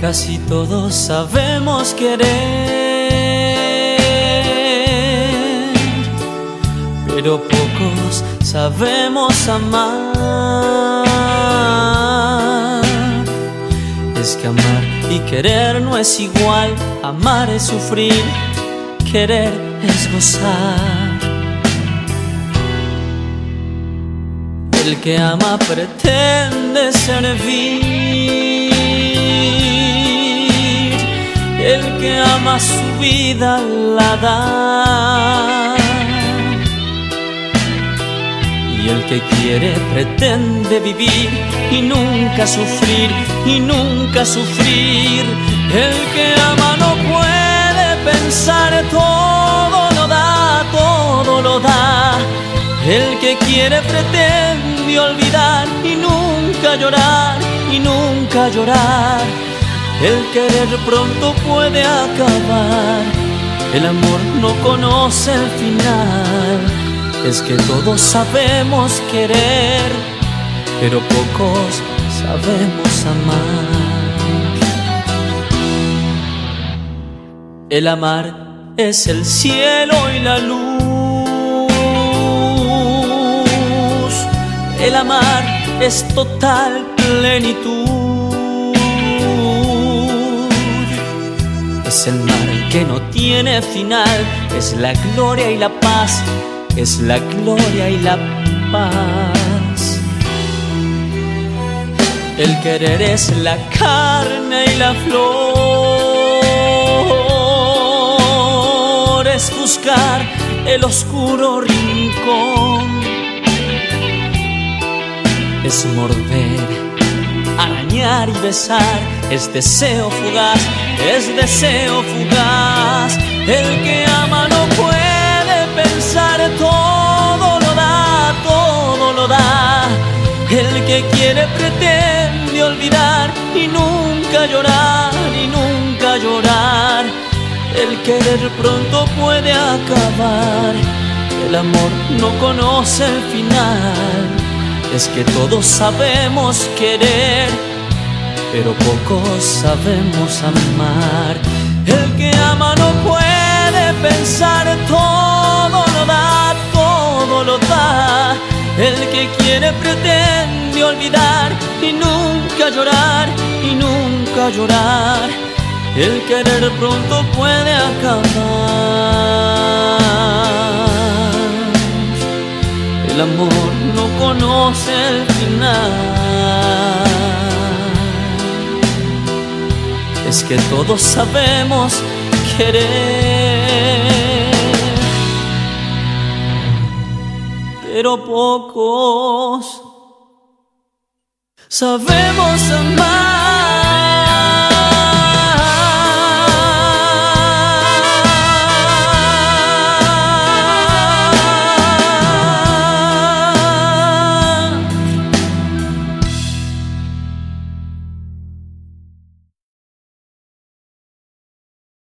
Casi todos sabemos querer, pero pocos sabemos amar. Es que amar y querer no es igual, amar es sufrir, querer es gozar. El que ama pretende servir el que ama su vida la da. Y el que quiere pretende vivir y nunca sufrir, y nunca sufrir. El que ama no puede pensar, todo lo da, todo lo da. El que quiere pretende olvidar y nunca llorar, y nunca llorar. El querer pronto puede acabar, el amor no conoce el final. Es que todos sabemos querer, pero pocos sabemos amar. El amar es el cielo y la luz. El amar es total plenitud. Es el mar que no tiene final, es la gloria y la paz, es la gloria y la paz. El querer es la carne y la flor, es buscar el oscuro rincón, es morder arañar y besar, es deseo fugaz, es deseo fugaz. El que ama no puede pensar, todo lo da, todo lo da. El que quiere pretende olvidar y nunca llorar, y nunca llorar. El querer pronto puede acabar, el amor no conoce el final es que todos sabemos querer, pero pocos sabemos amar. El que ama no puede pensar, todo lo da, todo lo da. El que quiere pretende olvidar y nunca llorar, y nunca llorar. El querer pronto puede acabar. El amor no conoce el final. Que todos sabemos querer, pero pocos sabemos amar.